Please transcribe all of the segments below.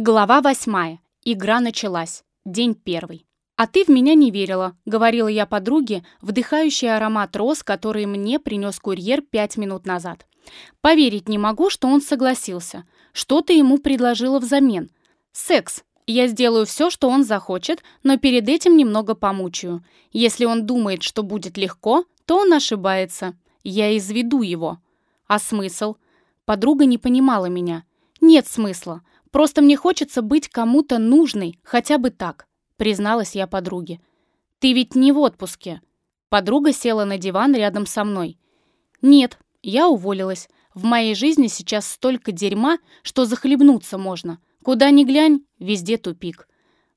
Глава восьмая. Игра началась. День первый. «А ты в меня не верила», — говорила я подруге, вдыхающей аромат роз, который мне принес курьер пять минут назад. «Поверить не могу, что он согласился. Что ты ему предложила взамен?» «Секс. Я сделаю все, что он захочет, но перед этим немного помучаю. Если он думает, что будет легко, то он ошибается. Я изведу его». «А смысл?» Подруга не понимала меня. «Нет смысла. Просто мне хочется быть кому-то нужной, хотя бы так», призналась я подруге. «Ты ведь не в отпуске». Подруга села на диван рядом со мной. «Нет, я уволилась. В моей жизни сейчас столько дерьма, что захлебнуться можно. Куда ни глянь, везде тупик.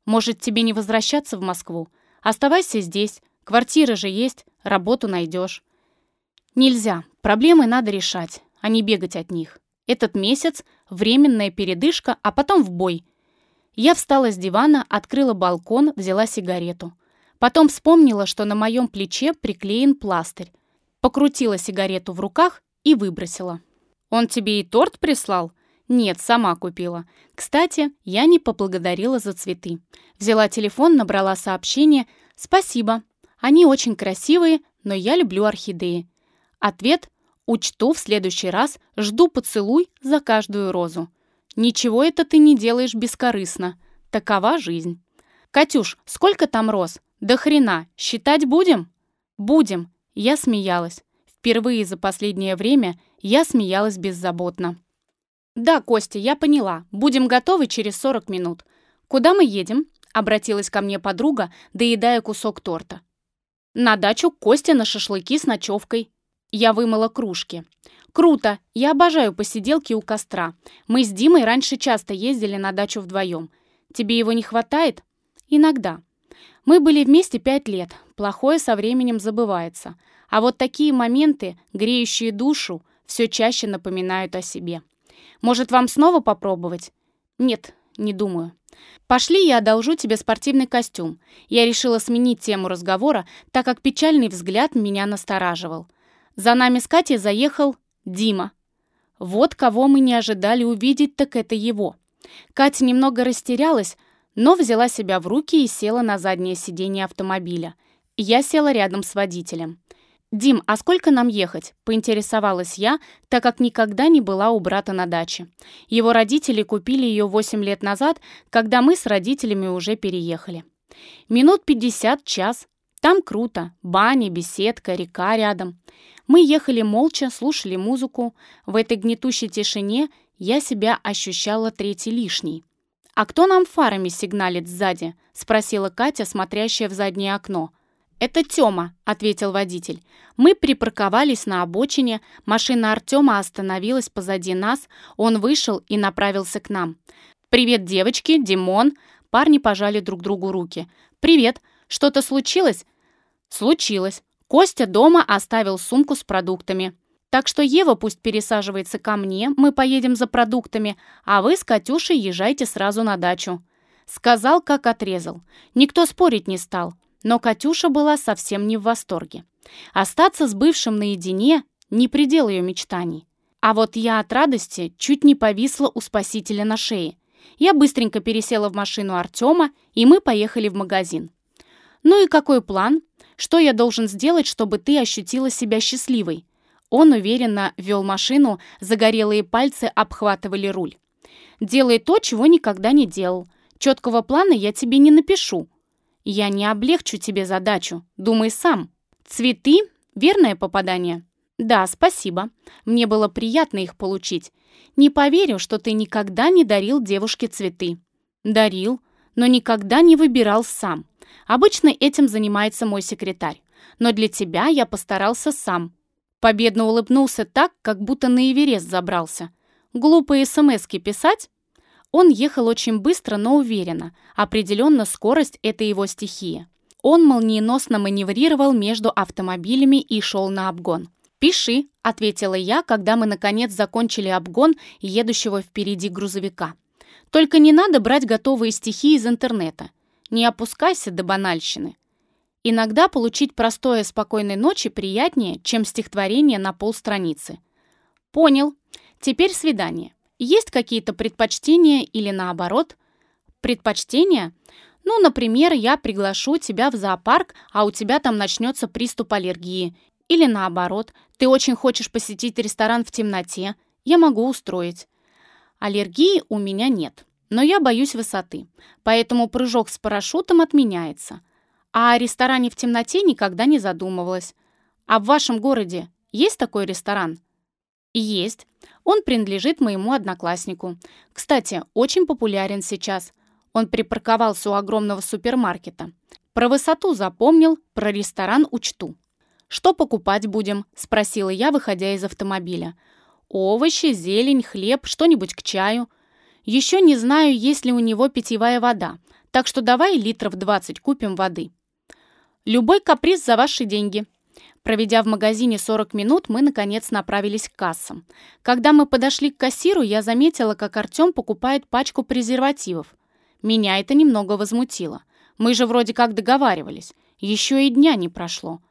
Может, тебе не возвращаться в Москву? Оставайся здесь. Квартира же есть, работу найдешь». «Нельзя. Проблемы надо решать, а не бегать от них. Этот месяц — временная передышка, а потом в бой. Я встала с дивана, открыла балкон, взяла сигарету. Потом вспомнила, что на моем плече приклеен пластырь. Покрутила сигарету в руках и выбросила. «Он тебе и торт прислал?» «Нет, сама купила. Кстати, я не поблагодарила за цветы. Взяла телефон, набрала сообщение. «Спасибо. Они очень красивые, но я люблю орхидеи». Ответ Учту в следующий раз, жду поцелуй за каждую розу. Ничего это ты не делаешь бескорыстно. Такова жизнь. Катюш, сколько там роз? Да хрена, считать будем? Будем. Я смеялась. Впервые за последнее время я смеялась беззаботно. «Да, Костя, я поняла. Будем готовы через 40 минут. Куда мы едем?» — обратилась ко мне подруга, доедая кусок торта. «На дачу Костя на шашлыки с ночевкой. Я вымыла кружки. «Круто! Я обожаю посиделки у костра. Мы с Димой раньше часто ездили на дачу вдвоем. Тебе его не хватает?» «Иногда. Мы были вместе пять лет. Плохое со временем забывается. А вот такие моменты, греющие душу, все чаще напоминают о себе. Может, вам снова попробовать?» «Нет, не думаю». «Пошли, я одолжу тебе спортивный костюм». Я решила сменить тему разговора, так как печальный взгляд меня настораживал. За нами с Катей заехал Дима. Вот кого мы не ожидали увидеть, так это его. Катя немного растерялась, но взяла себя в руки и села на заднее сиденье автомобиля. Я села рядом с водителем. «Дим, а сколько нам ехать?» – поинтересовалась я, так как никогда не была у брата на даче. Его родители купили ее 8 лет назад, когда мы с родителями уже переехали. Минут 50, час. Там круто. Баня, беседка, река рядом. Мы ехали молча, слушали музыку. В этой гнетущей тишине я себя ощущала третий лишний. «А кто нам фарами сигналит сзади?» — спросила Катя, смотрящая в заднее окно. «Это Тёма», — ответил водитель. Мы припарковались на обочине, машина Артема остановилась позади нас, он вышел и направился к нам. «Привет, девочки, Димон!» Парни пожали друг другу руки. «Привет! Что-то случилось?» «Случилось. Костя дома оставил сумку с продуктами. Так что Ева пусть пересаживается ко мне, мы поедем за продуктами, а вы с Катюшей езжайте сразу на дачу». Сказал, как отрезал. Никто спорить не стал, но Катюша была совсем не в восторге. Остаться с бывшим наедине – не предел ее мечтаний. А вот я от радости чуть не повисла у спасителя на шее. Я быстренько пересела в машину Артема, и мы поехали в магазин. «Ну и какой план?» Что я должен сделать, чтобы ты ощутила себя счастливой?» Он уверенно вел машину, загорелые пальцы обхватывали руль. «Делай то, чего никогда не делал. Четкого плана я тебе не напишу. Я не облегчу тебе задачу. Думай сам. Цветы — верное попадание?» «Да, спасибо. Мне было приятно их получить. Не поверю, что ты никогда не дарил девушке цветы». «Дарил, но никогда не выбирал сам. Обычно этим занимается мой секретарь. Но для тебя я постарался сам. Победно улыбнулся так, как будто на Эверест забрался. Глупые смски писать? Он ехал очень быстро, но уверенно. Определенно скорость — это его стихия. Он молниеносно маневрировал между автомобилями и шел на обгон. «Пиши», — ответила я, когда мы наконец закончили обгон едущего впереди грузовика. «Только не надо брать готовые стихи из интернета. Не опускайся до банальщины. Иногда получить простое спокойной ночи приятнее, чем стихотворение на полстраницы. Понял. Теперь свидание. Есть какие-то предпочтения или наоборот? Предпочтения? Ну, например, я приглашу тебя в зоопарк, а у тебя там начнется приступ аллергии. Или наоборот, ты очень хочешь посетить ресторан в темноте. Я могу устроить. Аллергии у меня нет, но я боюсь высоты, поэтому прыжок с парашютом отменяется. А о ресторане в темноте никогда не задумывалась. А в вашем городе есть такой ресторан? Есть. Он принадлежит моему однокласснику. Кстати, очень популярен сейчас. Он припарковался у огромного супермаркета. Про высоту запомнил, про ресторан учту. «Что покупать будем?» – спросила я, выходя из автомобиля. «Овощи, зелень, хлеб, что-нибудь к чаю. Еще не знаю, есть ли у него питьевая вода, так что давай литров 20 купим воды». «Любой каприз за ваши деньги», Проведя в магазине 40 минут, мы, наконец, направились к кассам. Когда мы подошли к кассиру, я заметила, как Артем покупает пачку презервативов. Меня это немного возмутило. Мы же вроде как договаривались. Еще и дня не прошло.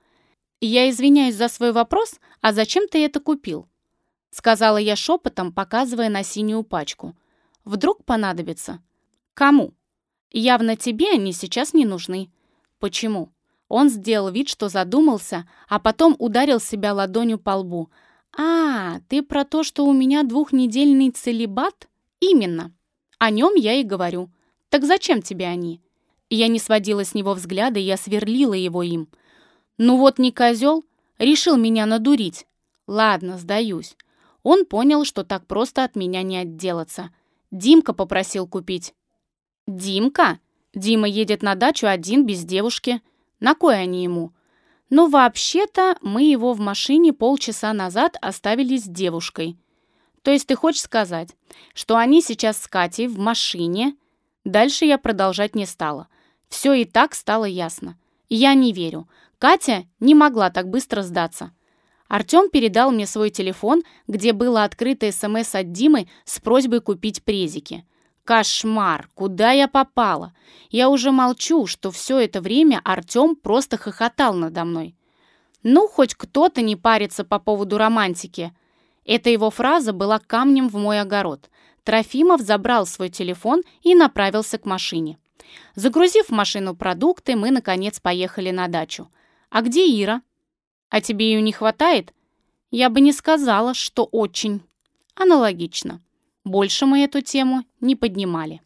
«Я извиняюсь за свой вопрос, а зачем ты это купил?» Сказала я шепотом, показывая на синюю пачку. «Вдруг понадобится?» «Кому?» «Явно тебе они сейчас не нужны». «Почему?» Он сделал вид, что задумался, а потом ударил себя ладонью по лбу. «А, ты про то, что у меня двухнедельный целебат?» «Именно. О нем я и говорю. Так зачем тебе они?» Я не сводила с него взгляда, я сверлила его им. «Ну вот не козел, решил меня надурить. Ладно, сдаюсь». Он понял, что так просто от меня не отделаться. Димка попросил купить. «Димка?» Дима едет на дачу один, без девушки. На кой они ему? Но вообще-то мы его в машине полчаса назад оставили с девушкой. То есть ты хочешь сказать, что они сейчас с Катей в машине? Дальше я продолжать не стала. Все и так стало ясно. Я не верю. Катя не могла так быстро сдаться. Артем передал мне свой телефон, где было открыто СМС от Димы с просьбой купить презики. Кошмар! Куда я попала? Я уже молчу, что все это время Артем просто хохотал надо мной. Ну, хоть кто-то не парится по поводу романтики. Эта его фраза была камнем в мой огород. Трофимов забрал свой телефон и направился к машине. Загрузив в машину продукты, мы, наконец, поехали на дачу. «А где Ира?» «А тебе ее не хватает?» «Я бы не сказала, что очень». «Аналогично». Больше мы эту тему не поднимали.